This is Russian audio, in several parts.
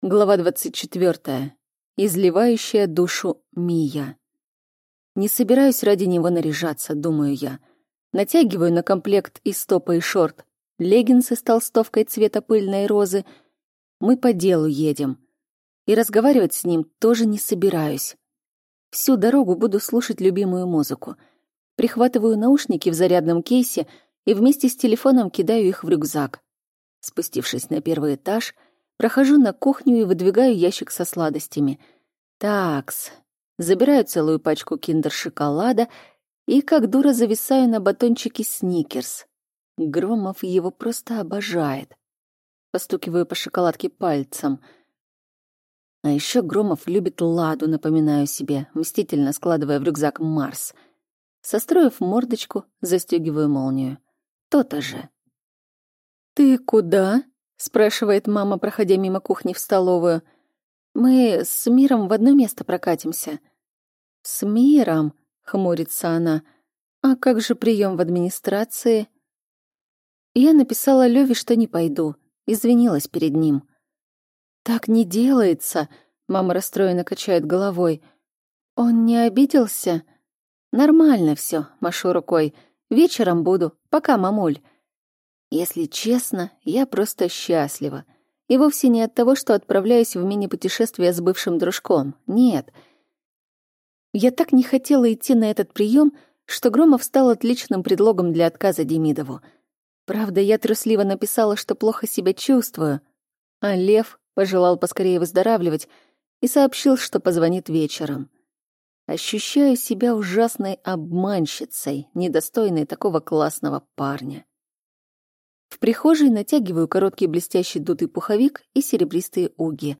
Глава 24. Изливающая душу Мия. Не собираюсь ради него наряжаться, думаю я. Натягиваю на комплект из стопа и шорт, леггинсы с толстовкой цвета пыльной розы. Мы по делу едем. И разговаривать с ним тоже не собираюсь. Всю дорогу буду слушать любимую музыку. Прихватываю наушники в зарядном кейсе и вместе с телефоном кидаю их в рюкзак. Спустившись на первый этаж — Прохожу на кухню и выдвигаю ящик со сладостями. Такс. Забираю целую пачку киндер-шоколада и, как дура, зависаю на батончике сникерс. Громов его просто обожает. Постукиваю по шоколадке пальцем. А еще Громов любит ладу, напоминаю себе, мстительно складывая в рюкзак Марс. Состроив мордочку, застегиваю молнию. То-то же. «Ты куда?» Спрашивает мама, проходя мимо кухни в столовую. Мы с Миром в одно место прокатимся. С Миром, хмурится она. А как же прием в администрации? Я написала Леве, что не пойду, извинилась перед ним. Так не делается, мама расстроенно качает головой. Он не обиделся? Нормально все, машу рукой. Вечером буду. Пока, мамуль. Если честно, я просто счастлива. И вовсе не от того, что отправляюсь в мини-путешествие с бывшим дружком. Нет. Я так не хотела идти на этот прием, что Громов стал отличным предлогом для отказа Демидову. Правда, я трусливо написала, что плохо себя чувствую, а Лев пожелал поскорее выздоравливать и сообщил, что позвонит вечером. Ощущаю себя ужасной обманщицей, недостойной такого классного парня. В прихожей натягиваю короткий блестящий дутый пуховик и серебристые уги.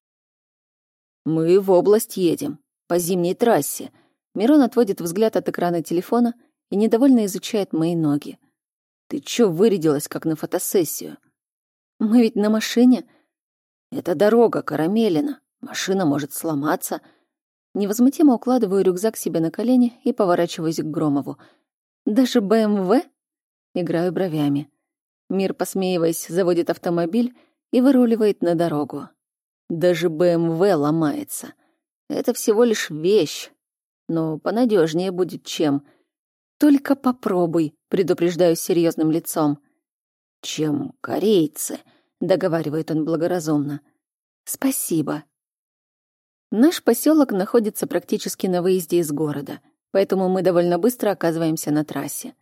«Мы в область едем, по зимней трассе». Мирон отводит взгляд от экрана телефона и недовольно изучает мои ноги. «Ты чё вырядилась, как на фотосессию?» «Мы ведь на машине». «Это дорога, Карамелина. Машина может сломаться». Невозмутимо укладываю рюкзак себе на колени и поворачиваюсь к Громову. «Даже БМВ?» Играю бровями. Мир, посмеиваясь, заводит автомобиль и выруливает на дорогу. Даже БМВ ломается. Это всего лишь вещь, но понадежнее будет чем. Только попробуй, предупреждаю серьезным лицом. Чем корейцы, договаривает он благоразумно. Спасибо. Наш поселок находится практически на выезде из города, поэтому мы довольно быстро оказываемся на трассе.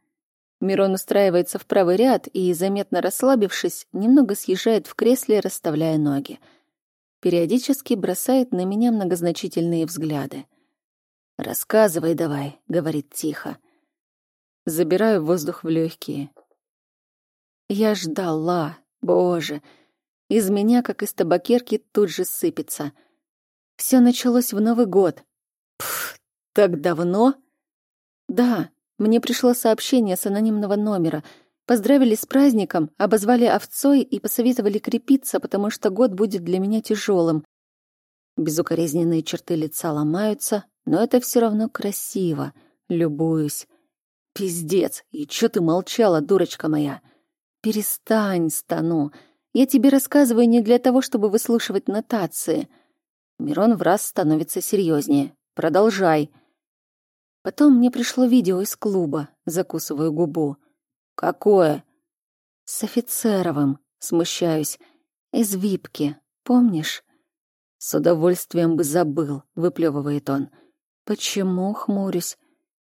Мирон устраивается в правый ряд и, заметно расслабившись, немного съезжает в кресле, расставляя ноги. Периодически бросает на меня многозначительные взгляды. «Рассказывай давай», — говорит тихо. Забираю воздух в легкие. Я ждала, боже. Из меня, как из табакерки, тут же сыпется. Все началось в Новый год. Пф, так давно? Да, мне пришло сообщение с анонимного номера. Поздравили с праздником, обозвали овцой и посоветовали крепиться, потому что год будет для меня тяжелым. Безукоризненные черты лица ломаются, но это все равно красиво. Любуюсь. Пиздец, и чё ты молчала, дурочка моя? Перестань, стану. Я тебе рассказываю не для того, чтобы выслушивать нотации. Мирон в раз становится серьезнее. Продолжай. Потом мне пришло видео из клуба, закусываю губу. Какое? С офицеровым, смущаюсь. Из випки, помнишь? С удовольствием бы забыл, выплевывает он. Почему хмурюсь?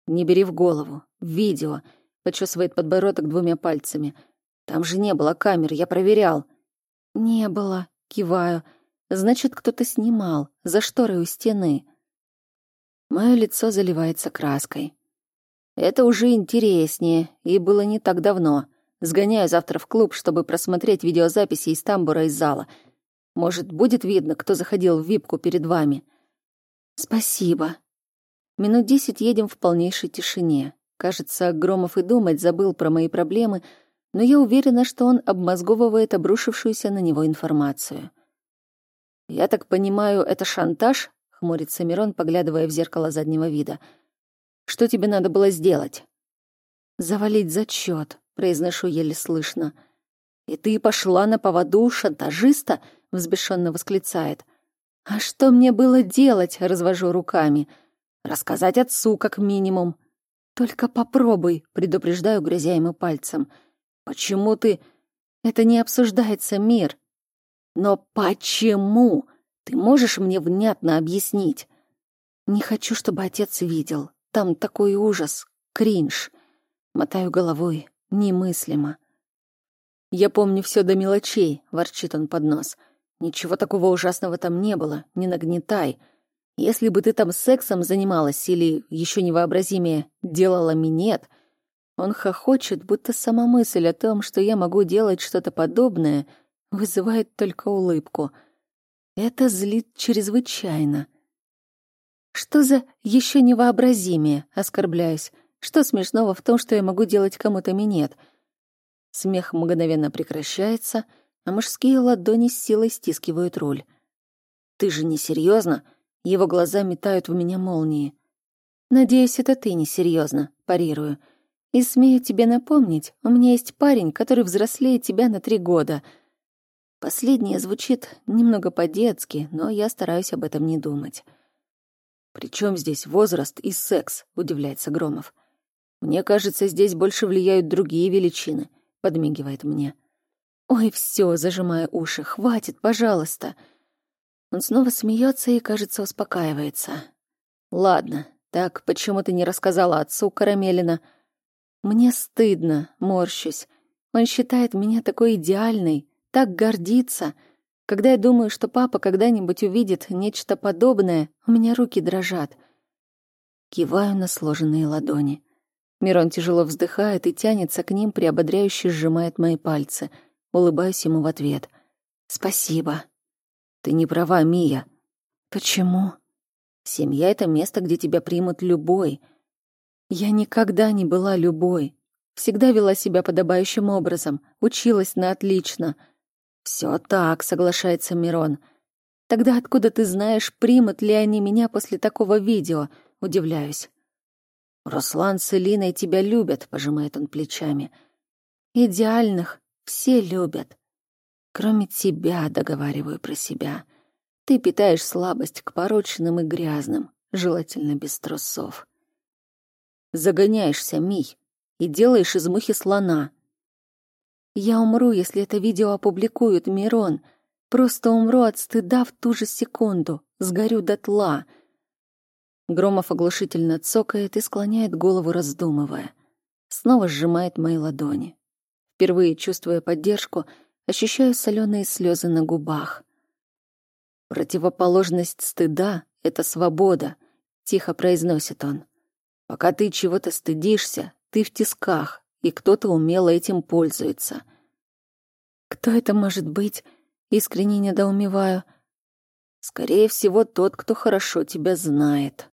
Не бери в голову. Видео. Почесывает подбородок двумя пальцами. Там же не было камер, я проверял. Не было, киваю. Значит, кто-то снимал, за шторой у стены. Мое лицо заливается краской. Это уже интереснее, и было не так давно. Сгоняю завтра в клуб, чтобы просмотреть видеозаписи из тамбура из зала. Может, будет видно, кто заходил в випку перед вами. Спасибо. Минут десять едем в полнейшей тишине. Кажется, Громов и думать забыл про мои проблемы, но я уверена, что он обмозговывает обрушившуюся на него информацию. «Я так понимаю, это шантаж?» Хмурится Мирон, поглядывая в зеркало заднего вида. «Что тебе надо было сделать?» «Завалить зачет», — произношу еле слышно. «И ты пошла на поводу шантажиста?» — взбешенно восклицает. А что мне было делать, развожу руками. Рассказать отцу, как минимум. Только попробуй, предупреждаю, грозя ему пальцем. Почему ты... Это не обсуждается, мир. Но почему? Ты можешь мне внятно объяснить? Не хочу, чтобы отец видел. Там такой ужас, кринж. Мотаю головой, немыслимо. Я помню все до мелочей, ворчит он под нос. Ничего такого ужасного там не было, не нагнетай. Если бы ты там сексом занималась или, еще невообразимее, делала минет, он хохочет, будто сама мысль о том, что я могу делать что-то подобное, вызывает только улыбку. Это злит чрезвычайно. Что за еще невообразимее, оскорбляюсь? Что смешного в том, что я могу делать кому-то минет? Смех мгновенно прекращается, а мужские ладони с силой стискивают руль. Ты же не серьезно? Его глаза метают в меня молнии. Надеюсь, это ты не серьезно, парирую. И смею тебе напомнить, у меня есть парень, который взрослее тебя на три года. Последнее звучит немного по-детски, но я стараюсь об этом не думать. «При чем здесь возраст и секс?» — удивляется Громов. «Мне кажется, здесь больше влияют другие величины», — подмигивает мне. «Ой, все, зажимая уши, хватит, пожалуйста». Он снова смеется и, кажется, успокаивается. «Ладно, так почему ты не рассказала отцу Карамелина?» Мне стыдно, морщусь. Он считает меня такой идеальной, так гордится. Когда я думаю, что папа когда-нибудь увидит нечто подобное, у меня руки дрожат. Киваю на сложенные ладони. Мирон тяжело вздыхает и тянется к ним, приободряюще сжимает мои пальцы. Улыбаюсь ему в ответ. «Спасибо». «Ты не права, Мия». «Почему?» «Семья — это место, где тебя примут любой», я никогда не была любой. Всегда вела себя подобающим образом, училась на отлично. Все так, соглашается Мирон. Тогда откуда ты знаешь, примут ли они меня после такого видео? Удивляюсь. Руслан с Элиной тебя любят, пожимает он плечами. Идеальных все любят. Кроме тебя, договариваю про себя. Ты питаешь слабость к порочным и грязным, желательно без трусов. Загоняешься, Мий, и делаешь из мухи слона. Я умру, если это видео опубликуют, Мирон. Просто умру от стыда в ту же секунду, сгорю дотла. Громов оглушительно цокает и склоняет голову, раздумывая. Снова сжимает мои ладони. Впервые чувствуя поддержку, ощущаю соленые слезы на губах. Противоположность стыда — это свобода, тихо произносит он. Пока ты чего-то стыдишься, ты в тисках, и кто-то умело этим пользуется. Кто это может быть? Искренне недоумеваю. Скорее всего, тот, кто хорошо тебя знает.